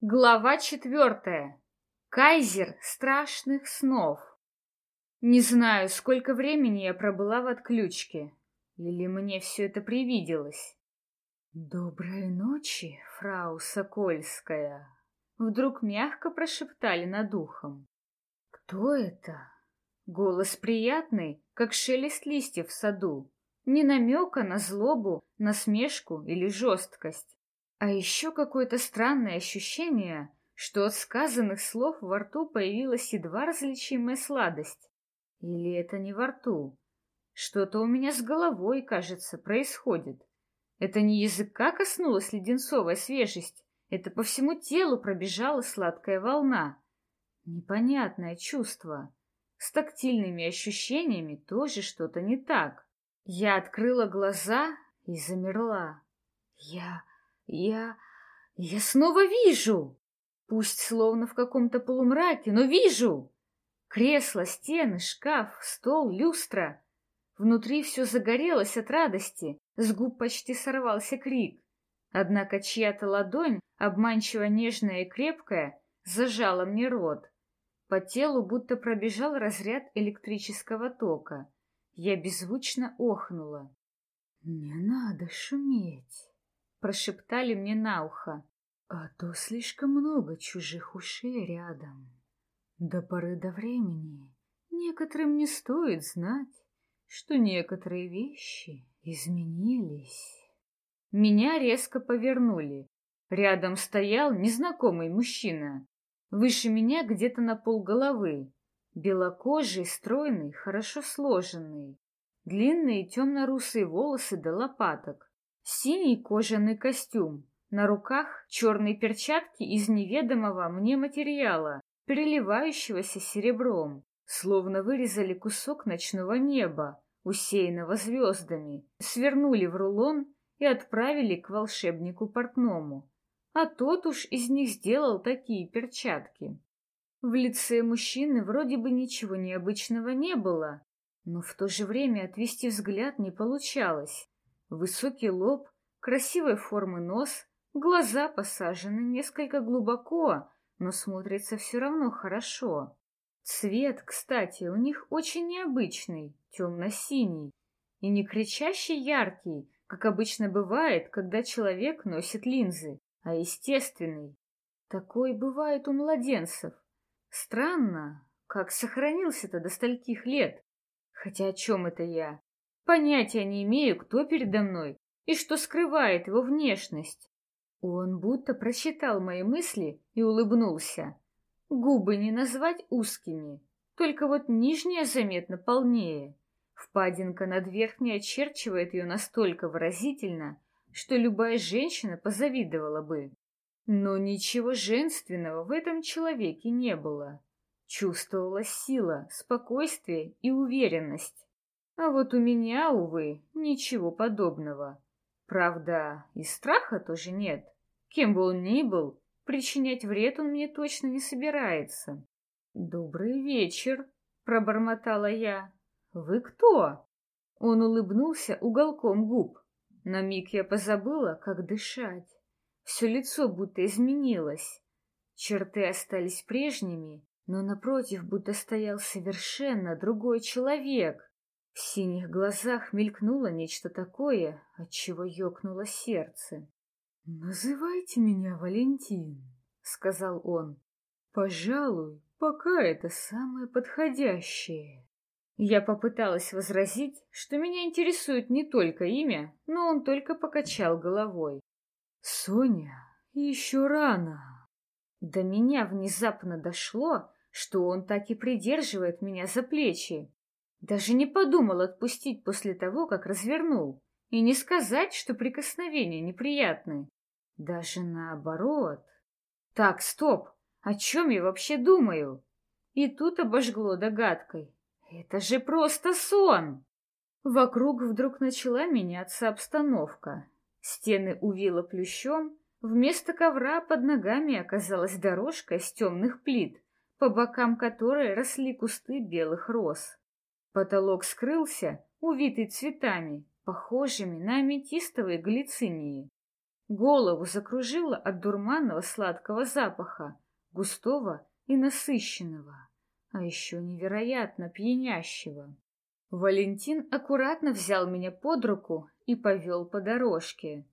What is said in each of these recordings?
Глава четвертая. Кайзер страшных снов. Не знаю, сколько времени я пробыла в отключке. Или мне все это привиделось. «Доброй ночи, фрау Сокольская!» Вдруг мягко прошептали над ухом. «Кто это?» Голос приятный, как шелест листьев в саду. Ни намека на злобу, насмешку или жесткость. А еще какое-то странное ощущение, что от сказанных слов во рту появилась едва различимая сладость. Или это не во рту? Что-то у меня с головой, кажется, происходит. Это не языка коснулась леденцовая свежесть, это по всему телу пробежала сладкая волна. Непонятное чувство. С тактильными ощущениями тоже что-то не так. Я открыла глаза и замерла. Я я... я снова вижу! Пусть словно в каком-то полумраке, но вижу! Кресло, стены, шкаф, стол, люстра. Внутри все загорелось от радости, с губ почти сорвался крик. Однако чья-то ладонь, обманчиво нежная и крепкая, зажала мне рот. По телу будто пробежал разряд электрического тока. Я беззвучно охнула. «Не надо шуметь!» Прошептали мне на ухо. А то слишком много чужих ушей рядом. До поры до времени некоторым не стоит знать, что некоторые вещи изменились. Меня резко повернули. Рядом стоял незнакомый мужчина. Выше меня где-то на полголовы. Белокожий, стройный, хорошо сложенный. Длинные темно-русые волосы до лопаток. Синий кожаный костюм, на руках черные перчатки из неведомого мне материала, переливающегося серебром, словно вырезали кусок ночного неба, усеянного звездами, свернули в рулон и отправили к волшебнику портному. А тот уж из них сделал такие перчатки. В лице мужчины вроде бы ничего необычного не было, но в то же время отвести взгляд не получалось. Высокий лоб, красивой формы нос, глаза посажены несколько глубоко, но смотрится все равно хорошо. Цвет, кстати, у них очень необычный, темно-синий, и не кричащий яркий, как обычно бывает, когда человек носит линзы, а естественный. Такой бывает у младенцев. Странно, как сохранился-то до стольких лет. Хотя о чем это я? Понятия не имею, кто передо мной и что скрывает его внешность. Он будто прочитал мои мысли и улыбнулся. Губы не назвать узкими, только вот нижняя заметно полнее. Впадинка над верхней очерчивает ее настолько выразительно, что любая женщина позавидовала бы. Но ничего женственного в этом человеке не было. Чувствовалась сила, спокойствие и уверенность. А вот у меня, увы, ничего подобного. Правда, и страха тоже нет. Кем бы он ни был, причинять вред он мне точно не собирается. «Добрый вечер», — пробормотала я. «Вы кто?» Он улыбнулся уголком губ. На миг я позабыла, как дышать. Все лицо будто изменилось. Черты остались прежними, но напротив будто стоял совершенно другой человек. В синих глазах мелькнуло нечто такое, от чего ёкнуло сердце. «Называйте меня Валентин», — сказал он. «Пожалуй, пока это самое подходящее». Я попыталась возразить, что меня интересует не только имя, но он только покачал головой. «Соня, еще рано». До меня внезапно дошло, что он так и придерживает меня за плечи, даже не подумал отпустить после того, как развернул, и не сказать, что прикосновения неприятны. Даже наоборот. Так, стоп, о чем я вообще думаю? И тут обожгло догадкой. Это же просто сон! Вокруг вдруг начала меняться обстановка. Стены увило плющом, вместо ковра под ногами оказалась дорожка из темных плит, по бокам которой росли кусты белых роз. Потолок скрылся, увитый цветами, похожими на аметистовые глицинии. Голову закружило от дурманного сладкого запаха, густого и насыщенного, а еще невероятно пьянящего. Валентин аккуратно взял меня под руку и повел по дорожке.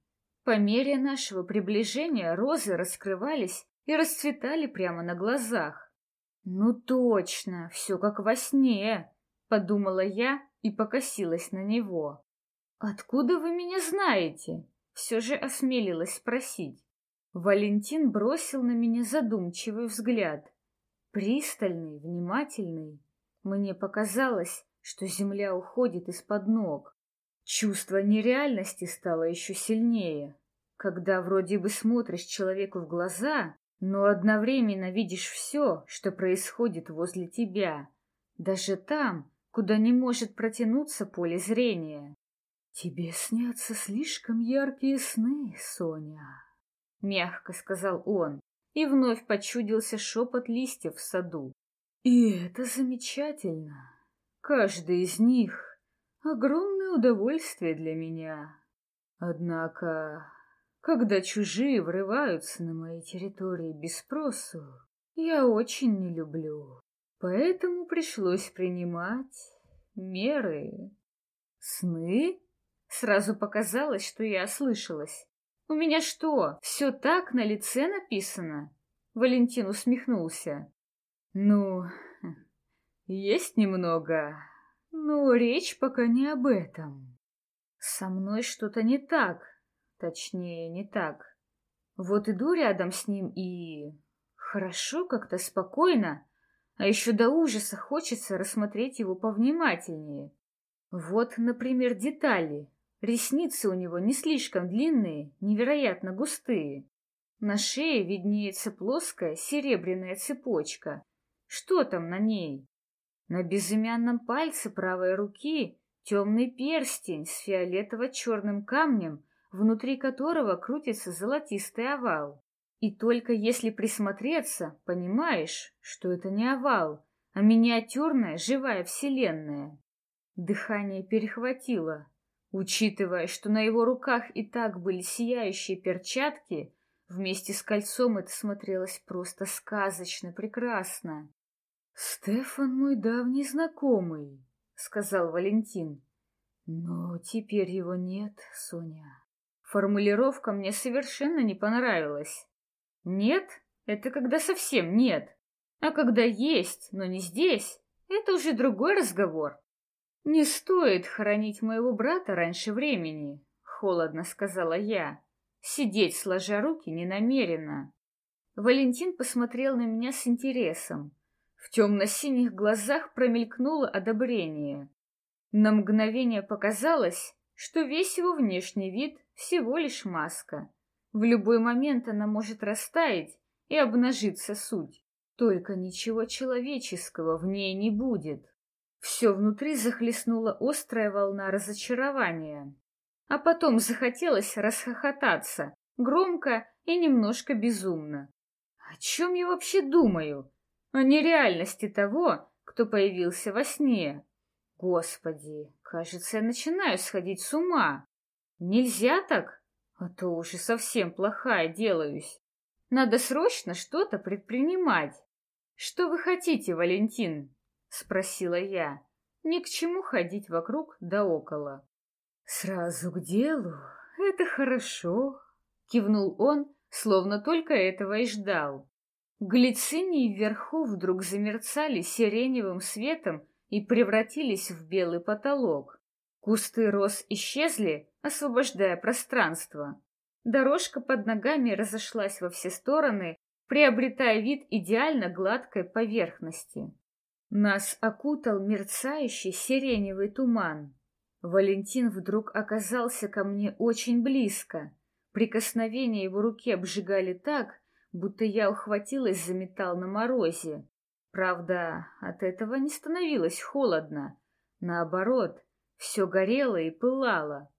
По мере нашего приближения розы раскрывались и расцветали прямо на глазах. «Ну точно, все как во сне», — подумала я и покосилась на него. «Откуда вы меня знаете?» — все же осмелилась спросить. Валентин бросил на меня задумчивый взгляд. Пристальный, внимательный. Мне показалось, что земля уходит из-под ног. Чувство нереальности стало еще сильнее, когда вроде бы смотришь человеку в глаза, но одновременно видишь все, что происходит возле тебя, даже там, куда не может протянуться поле зрения. «Тебе снятся слишком яркие сны, Соня», — мягко сказал он, и вновь почудился шепот листьев в саду. «И это замечательно. Каждый из них — огромное удовольствие для меня. Однако, когда чужие врываются на мои территории без спросу, я очень не люблю. Поэтому пришлось принимать меры. Сны? Сразу показалось, что я ослышалась. У меня что, все так на лице написано? Валентин усмехнулся. Ну, есть немного, но речь пока не об этом. Со мной что-то не так, точнее, не так. Вот иду рядом с ним и... Хорошо, как-то спокойно, а еще до ужаса хочется рассмотреть его повнимательнее. Вот, например, детали. Ресницы у него не слишком длинные, невероятно густые. На шее виднеется плоская серебряная цепочка. Что там на ней? На безымянном пальце правой руки темный перстень с фиолетово-черным камнем, внутри которого крутится золотистый овал. И только если присмотреться, понимаешь, что это не овал, а миниатюрная живая вселенная. Дыхание перехватило. Учитывая, что на его руках и так были сияющие перчатки, вместе с кольцом это смотрелось просто сказочно прекрасно. «Стефан мой давний знакомый», — сказал Валентин. «Но теперь его нет, Соня». Формулировка мне совершенно не понравилась. «Нет» — это когда совсем нет. А когда есть, но не здесь, это уже другой разговор. «Не стоит хоронить моего брата раньше времени», — холодно сказала я. Сидеть, сложа руки, не намерена. Валентин посмотрел на меня с интересом. В темно-синих глазах промелькнуло одобрение. На мгновение показалось, что весь его внешний вид всего лишь маска. В любой момент она может растаять и обнажиться суть. Только ничего человеческого в ней не будет. Все внутри захлестнула острая волна разочарования. А потом захотелось расхохотаться, громко и немножко безумно. О чем я вообще думаю? о нереальности того, кто появился во сне. Господи, кажется, я начинаю сходить с ума. Нельзя так, а то уже совсем плохая делаюсь. Надо срочно что-то предпринимать. Что вы хотите, Валентин? Спросила я. Ни к чему ходить вокруг да около. Сразу к делу, это хорошо, кивнул он, словно только этого и ждал. Глицинии вверху вдруг замерцали сиреневым светом и превратились в белый потолок. Кусты роз исчезли, освобождая пространство. Дорожка под ногами разошлась во все стороны, приобретая вид идеально гладкой поверхности. Нас окутал мерцающий сиреневый туман. Валентин вдруг оказался ко мне очень близко. Прикосновения его руки обжигали так, будто я ухватилась за металл на морозе. Правда, от этого не становилось холодно. Наоборот, все горело и пылало.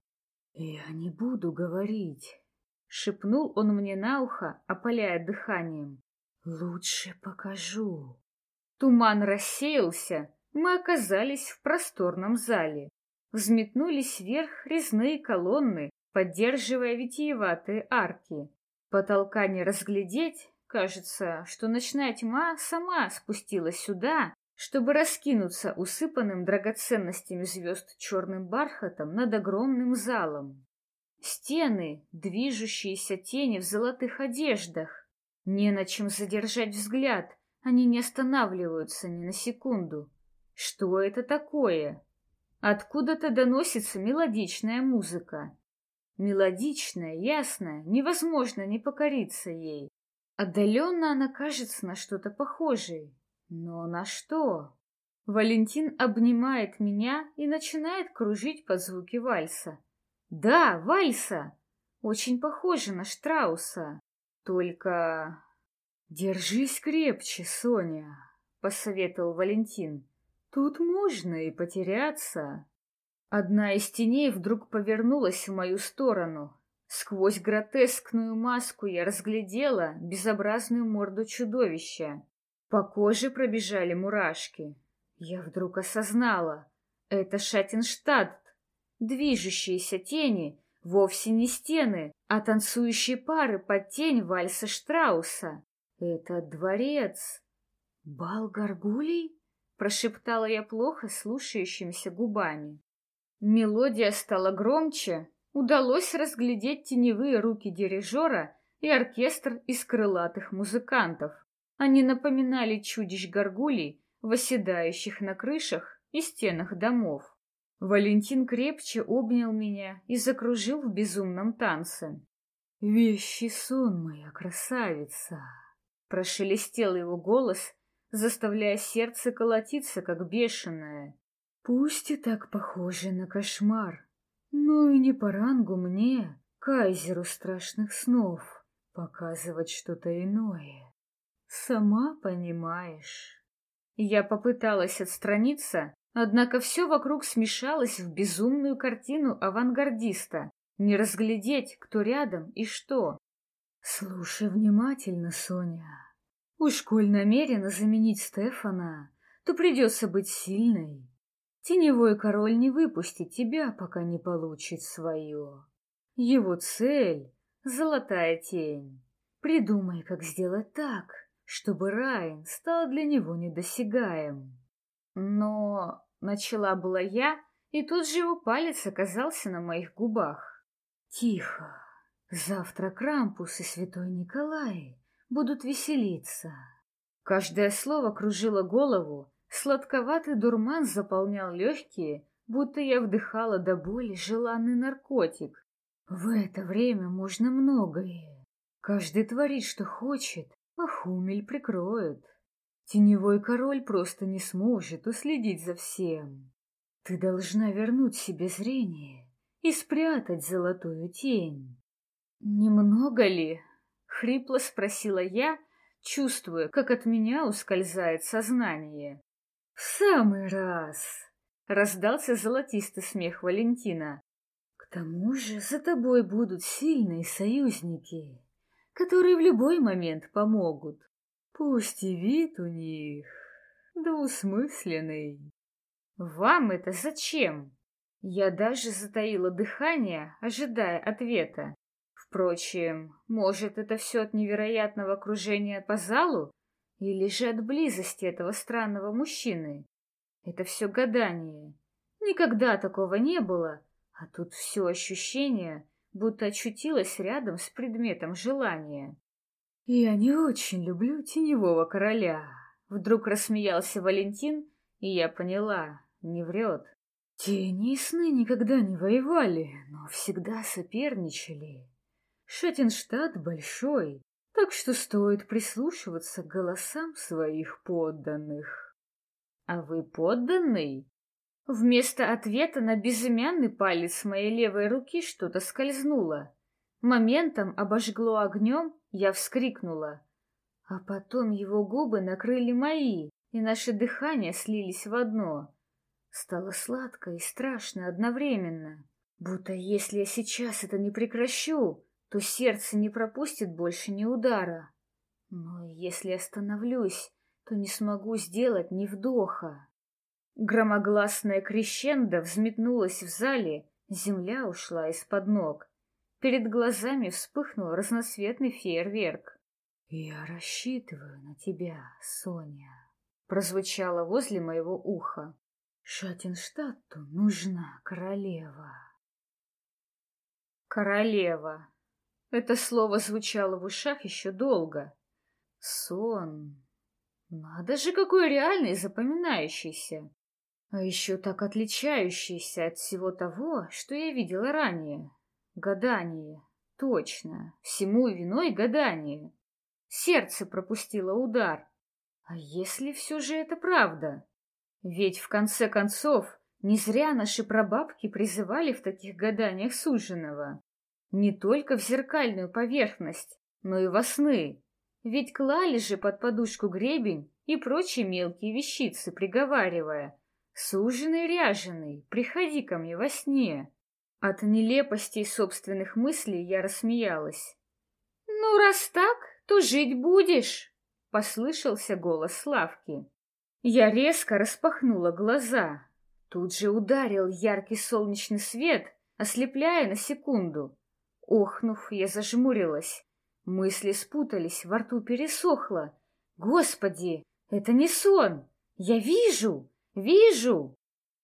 «Я не буду говорить», — шепнул он мне на ухо, опаляя дыханием. «Лучше покажу». Туман рассеялся, мы оказались в просторном зале. Взметнулись вверх резные колонны, поддерживая витиеватые арки. Потолка не разглядеть, кажется, что ночная тьма сама спустилась сюда, чтобы раскинуться усыпанным драгоценностями звезд черным бархатом над огромным залом. Стены, движущиеся тени в золотых одеждах. Не на чем задержать взгляд, они не останавливаются ни на секунду. Что это такое? Откуда-то доносится мелодичная музыка. Мелодичная, ясная, невозможно не покориться ей. Отдаленно она кажется на что-то похожее. Но на что? Валентин обнимает меня и начинает кружить под звуки вальса. Да, вальса! Очень похоже на Штрауса. Только... Держись крепче, Соня, посоветовал Валентин. Тут можно и потеряться. Одна из теней вдруг повернулась в мою сторону. Сквозь гротескную маску я разглядела безобразную морду чудовища. По коже пробежали мурашки. Я вдруг осознала. Это Шатенштадт. Движущиеся тени вовсе не стены, а танцующие пары под тень вальса Штрауса. Это дворец. Бал горгулей? Прошептала я плохо слушающимися губами. Мелодия стала громче, удалось разглядеть теневые руки дирижера и оркестр из крылатых музыкантов. Они напоминали чудищ горгулей, восседающих на крышах и стенах домов. Валентин крепче обнял меня и закружил в безумном танце. «Вещий сон, моя красавица!» Прошелестел его голос, заставляя сердце колотиться, как бешеное. Пусть и так похоже на кошмар, но и не по рангу мне, кайзеру страшных снов, показывать что-то иное. Сама понимаешь. Я попыталась отстраниться, однако все вокруг смешалось в безумную картину авангардиста. Не разглядеть, кто рядом и что. Слушай внимательно, Соня. Уж коль намерена заменить Стефана, то придется быть сильной. Теневой король не выпустит тебя, пока не получит свое. Его цель — золотая тень. Придумай, как сделать так, чтобы Райан стал для него недосягаем. Но начала была я, и тут же его палец оказался на моих губах. Тихо. Завтра Крампус и Святой Николай будут веселиться. Каждое слово кружило голову, Сладковатый дурман заполнял легкие, будто я вдыхала до боли желанный наркотик. В это время можно многое. Каждый творит, что хочет, а Хумель прикроет. Теневой король просто не сможет уследить за всем. Ты должна вернуть себе зрение и спрятать золотую тень. Немного ли? Хрипло спросила я, чувствуя, как от меня ускользает сознание. «В самый раз!» — раздался золотистый смех Валентина. «К тому же за тобой будут сильные союзники, которые в любой момент помогут. Пусть и вид у них двусмысленный». «Вам это зачем?» Я даже затаила дыхание, ожидая ответа. Впрочем, может, это все от невероятного окружения по залу? Или же от близости этого странного мужчины? Это все гадание. Никогда такого не было, а тут все ощущение, будто очутилась рядом с предметом желания. «Я не очень люблю теневого короля», — вдруг рассмеялся Валентин, и я поняла, не врет. Тени и сны никогда не воевали, но всегда соперничали. Шаттенштадт большой, так что стоит прислушиваться к голосам своих подданных. А вы подданный? Вместо ответа на безымянный палец моей левой руки что-то скользнуло. Моментом обожгло огнем, я вскрикнула. А потом его губы накрыли мои, и наши дыхания слились в одно. Стало сладко и страшно одновременно. Будто если я сейчас это не прекращу, то сердце не пропустит больше ни удара. Но если остановлюсь, то не смогу сделать ни вдоха. Громогласная крещендо взметнулась в зале, земля ушла из-под ног. Перед глазами вспыхнул разноцветный фейерверк. «Я рассчитываю на тебя, Соня», — прозвучало возле моего уха. «Шатенштадту нужна королева». «Королева». Это слово звучало в ушах еще долго. «Сон». Надо же, какой реальный запоминающийся. А еще так отличающийся от всего того, что я видела ранее. Гадание. Точно. Всему виной гадание. Сердце пропустило удар. А если все же это правда? Ведь, в конце концов, не зря наши прабабки призывали в таких гаданиях суженого. Не только в зеркальную поверхность, но и во сны. Ведь клали же под подушку гребень и прочие мелкие вещицы, приговаривая «Суженый ряженый, приходи ко мне во сне». От нелепости собственных мыслей я рассмеялась. «Ну, раз так, то жить будешь!» — послышался голос Славки. Я резко распахнула глаза. Тут же ударил яркий солнечный свет, ослепляя на секунду. Охнув, я зажмурилась. Мысли спутались, во рту пересохло. «Господи, это не сон! Я вижу! Вижу!»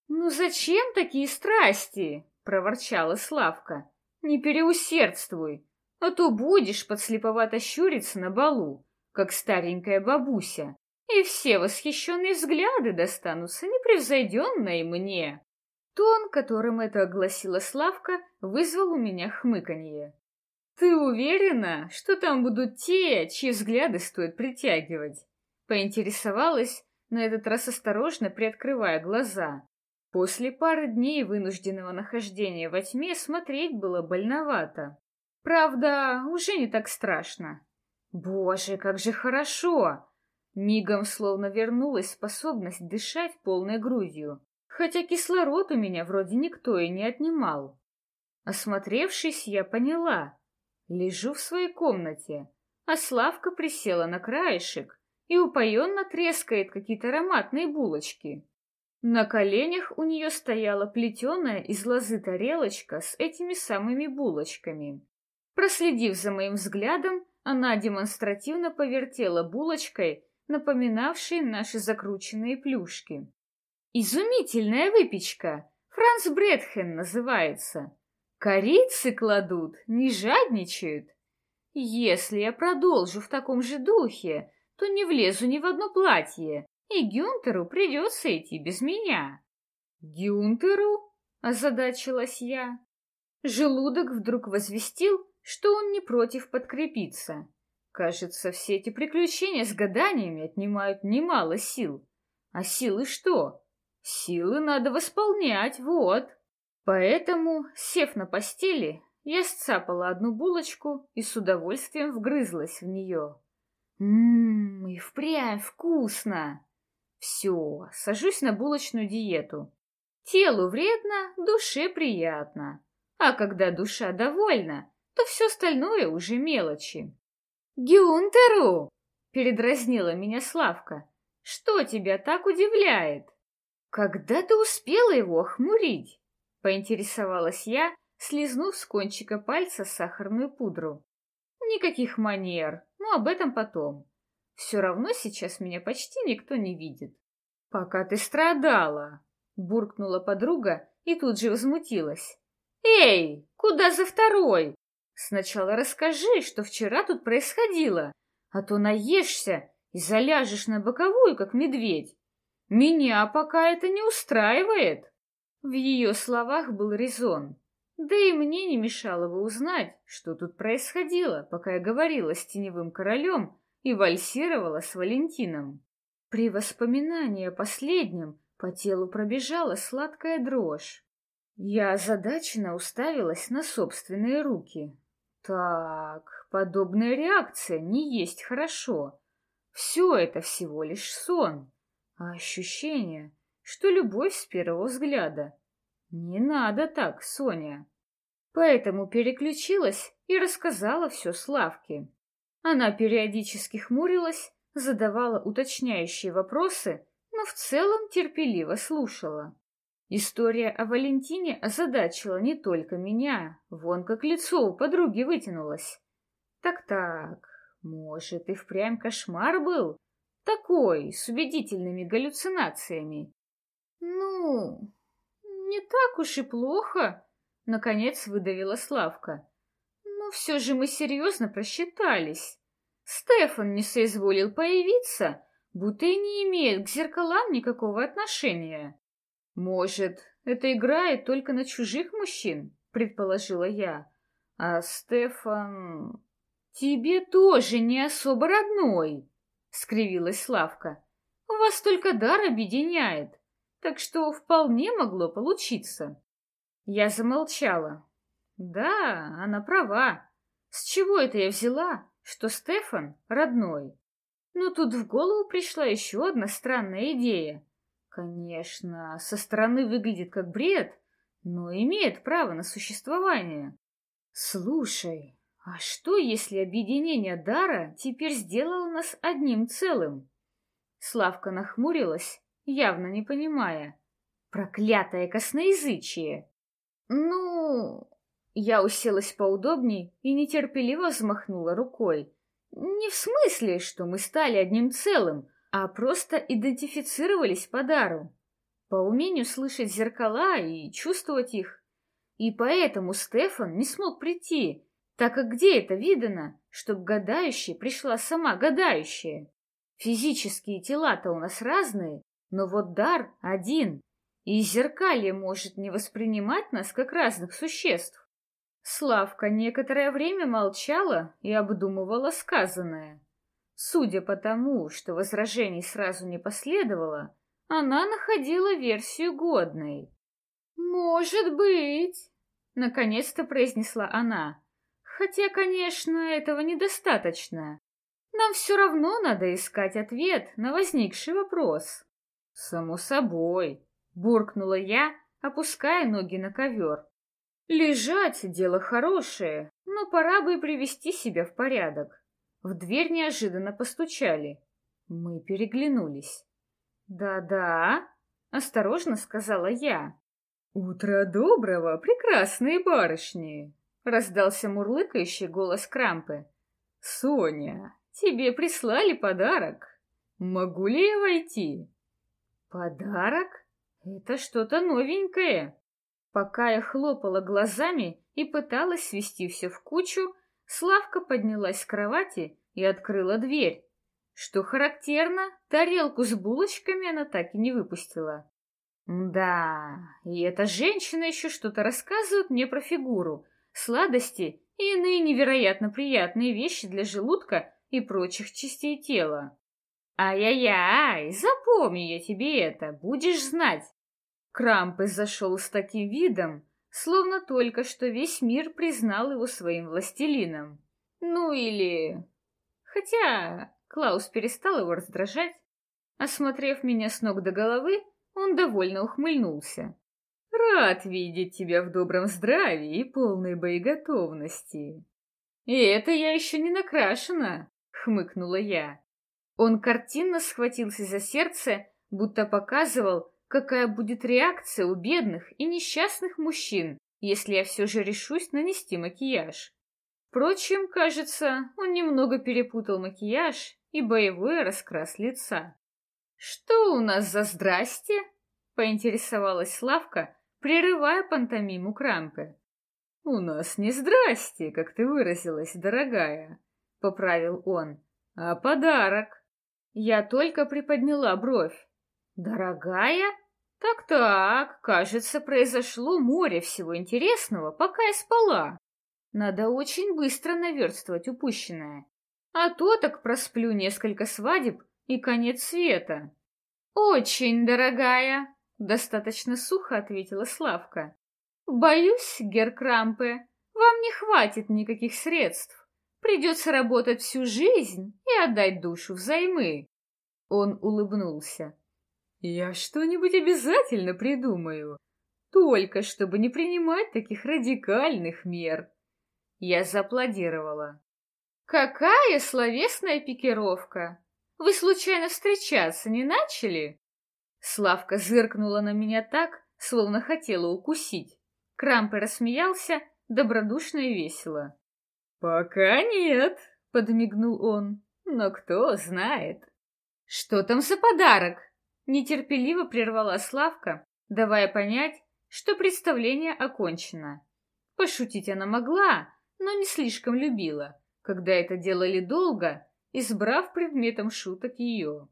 «Ну зачем такие страсти?» — проворчала Славка. «Не переусердствуй, а то будешь подслеповато щуриться на балу, как старенькая бабуся, и все восхищенные взгляды достанутся непревзойденной мне». Тон, которым это огласила Славка, вызвал у меня хмыканье. «Ты уверена, что там будут те, чьи взгляды стоит притягивать?» Поинтересовалась, на этот раз осторожно приоткрывая глаза. После пары дней вынужденного нахождения во тьме смотреть было больновато. Правда, уже не так страшно. Боже, как же хорошо! Мигом словно вернулась способность дышать полной грудью, хотя кислород у меня вроде никто и не отнимал. Осмотревшись, я поняла. Лежу в своей комнате, а Славка присела на краешек и упоенно трескает какие-то ароматные булочки. На коленях у нее стояла плетеная из лозы тарелочка с этими самыми булочками. Проследив за моим взглядом, она демонстративно повертела булочкой, напоминавшей наши закрученные плюшки. «Изумительная выпечка! Франц Бретхен называется. Корицы кладут, не жадничают. Если я продолжу в таком же духе, то не влезу ни в одно платье, и Гюнтеру придется идти без меня. Гюнтеру? Озадачилась я. Желудок вдруг возвестил, что он не против подкрепиться. Кажется, все эти приключения с гаданиями отнимают немало сил. А силы что? Силы надо восполнять, вот. Поэтому, сев на постели, я сцапала одну булочку и с удовольствием вгрызлась в нее. Ммм, и впрямь вкусно! Все, сажусь на булочную диету. Телу вредно, душе приятно. А когда душа довольна, то все остальное уже мелочи. «Гюнтеру!» — передразнила меня Славка. «Что тебя так удивляет?» «Когда ты успела его охмурить?» — поинтересовалась я, слезнув с кончика пальца сахарную пудру. «Никаких манер, но об этом потом. Все равно сейчас меня почти никто не видит. Пока ты страдала, буркнула подруга и тут же возмутилась. Эй, куда за второй? Сначала расскажи, что вчера тут происходило, а то наешься и заляжешь на боковую, как медведь. Меня пока это не устраивает. В ее словах был резон. Да и мне не мешало бы узнать, что тут происходило, пока я говорила с теневым королем и вальсировала с Валентином. При воспоминании о последнем по телу пробежала сладкая дрожь. Я озадаченно уставилась на собственные руки. Так, подобная реакция не есть хорошо. Все это всего лишь сон, а ощущение, что любовь с первого взгляда. Не надо так, Соня. Поэтому переключилась и рассказала все Славке. Она периодически хмурилась, задавала уточняющие вопросы, но в целом терпеливо слушала. История о Валентине озадачила не только меня, вон как лицо у подруги вытянулось. Так-так, может, и впрямь кошмар был? Такой, с убедительными галлюцинациями. Ну, не так уж и плохо, наконец выдавила Славка. Но все же мы серьезно просчитались. Стефан не соизволил появиться, будто и не имеет к зеркалам никакого отношения. Может, это играет только на чужих мужчин, предположила я. А Стефан... Тебе тоже не особо родной, скривилась Славка. У вас только дар объединяет, так что вполне могло получиться. Я замолчала. Да, она права. С чего это я взяла, что Стефан родной? Но тут в голову пришла еще одна странная идея. Конечно, со стороны выглядит как бред, но имеет право на существование. Слушай, а что, если объединение дара теперь сделало нас одним целым? Славка нахмурилась, явно не понимая. Проклятое косноязычие! Ну, я уселась поудобней и нетерпеливо взмахнула рукой. Не в смысле, что мы стали одним целым, а просто идентифицировались по дару, по умению слышать зеркала и чувствовать их. И поэтому Стефан не смог прийти, так как где это видано, чтоб гадающая пришла сама гадающая? Физические тела-то у нас разные, но вот дар один, и зеркалье может не воспринимать нас как разных существ. Славка некоторое время молчала и обдумывала сказанное. Судя по тому, что возражений сразу не последовало, она находила версию годной. «Может быть», — наконец-то произнесла она. «Хотя, конечно, этого недостаточно. Нам все равно надо искать ответ на возникший вопрос». «Само собой», — буркнула я, опуская ноги на ковер. Лежать — дело хорошее, но пора бы привести себя в порядок. В дверь неожиданно постучали. Мы переглянулись. «Да-да», — осторожно сказала я. «Утро доброго, прекрасные барышни!» — раздался мурлыкающий голос Крампы. «Соня, тебе прислали подарок. Могу ли я войти?» «Подарок? Это что-то новенькое!» Пока я хлопала глазами и пыталась свести все в кучу, Славка поднялась с кровати и открыла дверь. Что характерно, тарелку с булочками она так и не выпустила. Да, и эта женщина еще что-то рассказывает мне про фигуру, сладости и иные невероятно приятные вещи для желудка и прочих частей тела. Ай-яй-яй, запомни я тебе это, будешь знать. Крампес зашел с таким видом, словно только что весь мир признал его своим властелином. Ну или... Хотя Клаус перестал его раздражать. Осмотрев меня с ног до головы, он довольно ухмыльнулся. «Рад видеть тебя в добром здравии и полной боеготовности». «И это я еще не накрашена», — хмыкнула я. Он картинно схватился за сердце, будто показывал, какая будет реакция у бедных и несчастных мужчин, если я все же решусь нанести макияж. Впрочем, кажется, он немного перепутал макияж и боевой раскрас лица. «Что у нас за здрасте?» — поинтересовалась Славка, прерывая пантомиму Крампе. «У нас не здрасте, как ты выразилась, дорогая», — поправил он, — «а подарок». Я только приподняла бровь. «Дорогая?» Так-так, кажется, произошло море всего интересного, пока я спала. Надо очень быстро наверстывать упущенное. А то так просплю несколько свадеб и конец света. Очень дорогая, достаточно сухо ответила Славка. Боюсь, Геркрампе, вам не хватит никаких средств. Придется работать всю жизнь и отдать душу взаймы. Он улыбнулся. Я что-нибудь обязательно придумаю, только чтобы не принимать таких радикальных мер. Я зааплодировала. Какая словесная пикировка! Вы случайно встречаться не начали? Славка зыркнула на меня так, словно хотела укусить. Крампе рассмеялся добродушно и весело. «Пока нет», — подмигнул он, — «но кто знает». «Что там за подарок?» — нетерпеливо прервала Славка, давая понять, что представление окончено. Пошутить она могла, но не слишком любила, когда это делали долго, избрав предметом шуток ее.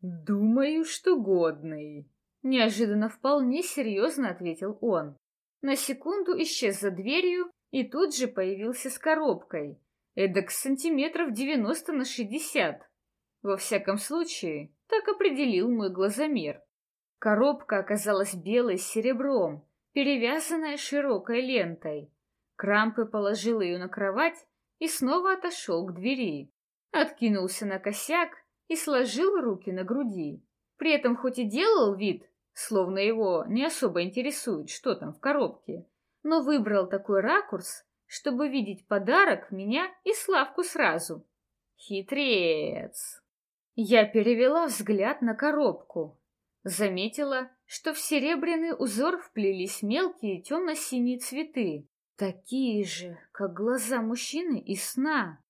«Думаю, что годный», — неожиданно вполне серьезно ответил он. На секунду исчез за дверью и тут же появился с коробкой, эдак сантиметров девяносто на шестьдесят. Во всяком случае, так определил мой глазомер. Коробка оказалась белой с серебром, перевязанная широкой лентой. Крампы положил ее на кровать и снова отошел к двери. Откинулся на косяк и сложил руки на груди. При этом хоть и делал вид, словно его не особо интересует, что там в коробке, но выбрал такой ракурс, чтобы видеть подарок, меня и Славку сразу. Хитрец! Я перевела взгляд на коробку. Заметила, что в серебряный узор вплелись мелкие темно-синие цветы, такие же, как глаза мужчины из сна.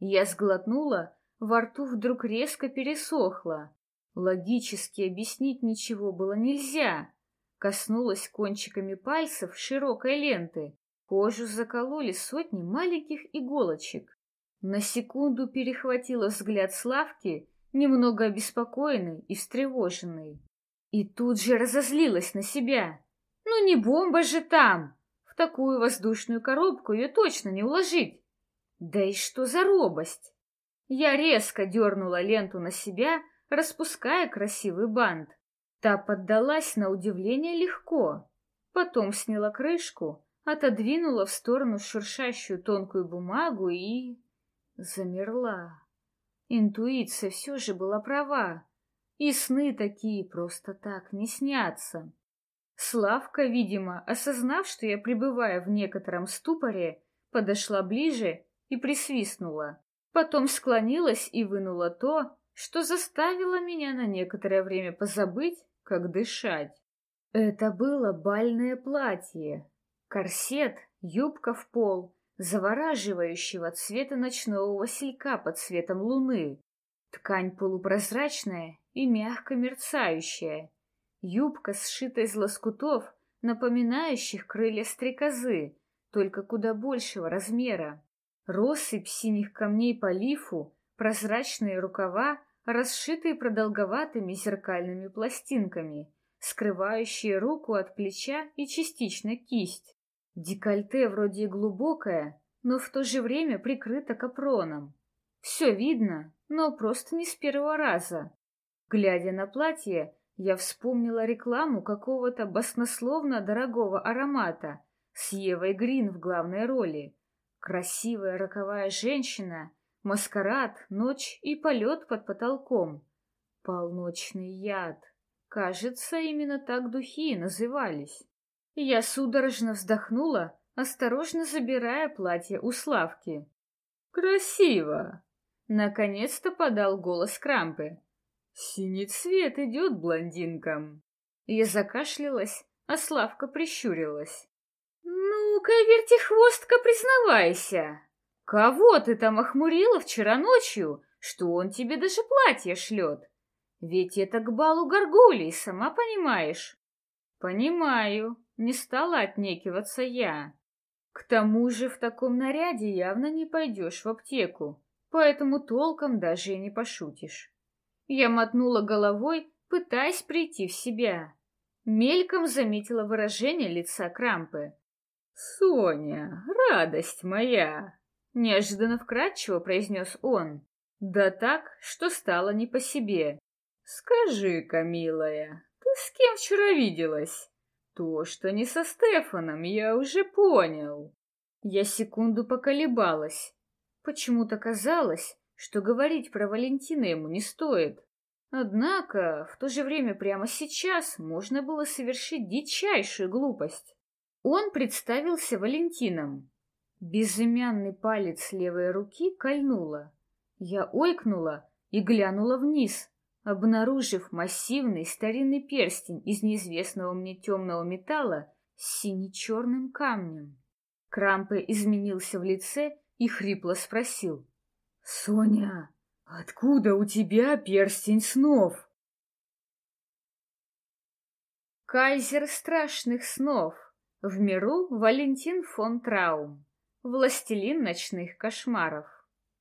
Я сглотнула, во рту вдруг резко пересохло. Логически объяснить ничего было нельзя. Коснулась кончиками пальцев широкой ленты. Кожу закололи сотни маленьких иголочек. На секунду перехватила взгляд Славки, немного обеспокоенный и встревоженный. И тут же разозлилась на себя. Ну не бомба же там! В такую воздушную коробку ее точно не уложить. Да и что за робость? Я резко дернула ленту на себя, распуская красивый бант. Та поддалась на удивление легко. Потом сняла крышку, отодвинула в сторону шуршащую тонкую бумагу и... замерла. Интуиция все же была права. И сны такие просто так не снятся. Славка, видимо, осознав, что я пребываю в некотором ступоре, подошла ближе и присвистнула. Потом склонилась и вынула то, что заставило меня на некоторое время позабыть, как дышать. Это было бальное платье, корсет, юбка в пол, завораживающего цвета ночного василька под светом луны. Ткань полупрозрачная и мягко мерцающая. Юбка сшита из лоскутов, напоминающих крылья стрекозы, только куда большего размера. Россыпь синих камней по лифу, прозрачные рукава, расшитые продолговатыми зеркальными пластинками, скрывающие руку от плеча и частично кисть. Декольте вроде глубокое, но в то же время прикрыто капроном. Все видно, но просто не с первого раза. Глядя на платье, я вспомнила рекламу какого-то баснословно дорогого аромата с Евой Грин в главной роли. Красивая роковая женщина, маскарад, ночь и полет под потолком. Полночный яд. Кажется, именно так духи назывались. Я судорожно вздохнула, осторожно забирая платье у Славки. «Красиво!» Наконец-то подал голос Крампы. «Синий цвет идет блондинкам!» Я закашлялась, а Славка прищурилась. «Ну-ка, вертихвостка, признавайся! Кого ты там охмурила вчера ночью, что он тебе даже платье шлет? Ведь это к балу горгулей, сама понимаешь?» «Понимаю», не стала отнекиваться я. К тому же в таком наряде явно не пойдешь в аптеку, поэтому толком даже и не пошутишь. Я мотнула головой, пытаясь прийти в себя. Мельком заметила выражение лица Крампы. «Соня, радость моя!» — неожиданно вкратчиво произнес он. Да так, что стало не по себе. «Скажи-ка, милая, ты с кем вчера виделась?» То, что не со Стефаном, я уже понял. Я секунду поколебалась. Почему-то казалось, что говорить про Валентина ему не стоит. Однако, в то же время прямо сейчас можно было совершить дичайшую глупость. Он представился Валентином. Безымянный палец левой руки кольнуло. Я ойкнула и глянула вниз, обнаружив массивный старинный перстень из неизвестного мне темного металла с сине-черным камнем. Крампе изменился в лице и хрипло спросил. — Соня, откуда у тебя перстень снов? Кайзер страшных снов. В миру Валентин фон Траум. Властелин ночных кошмаров.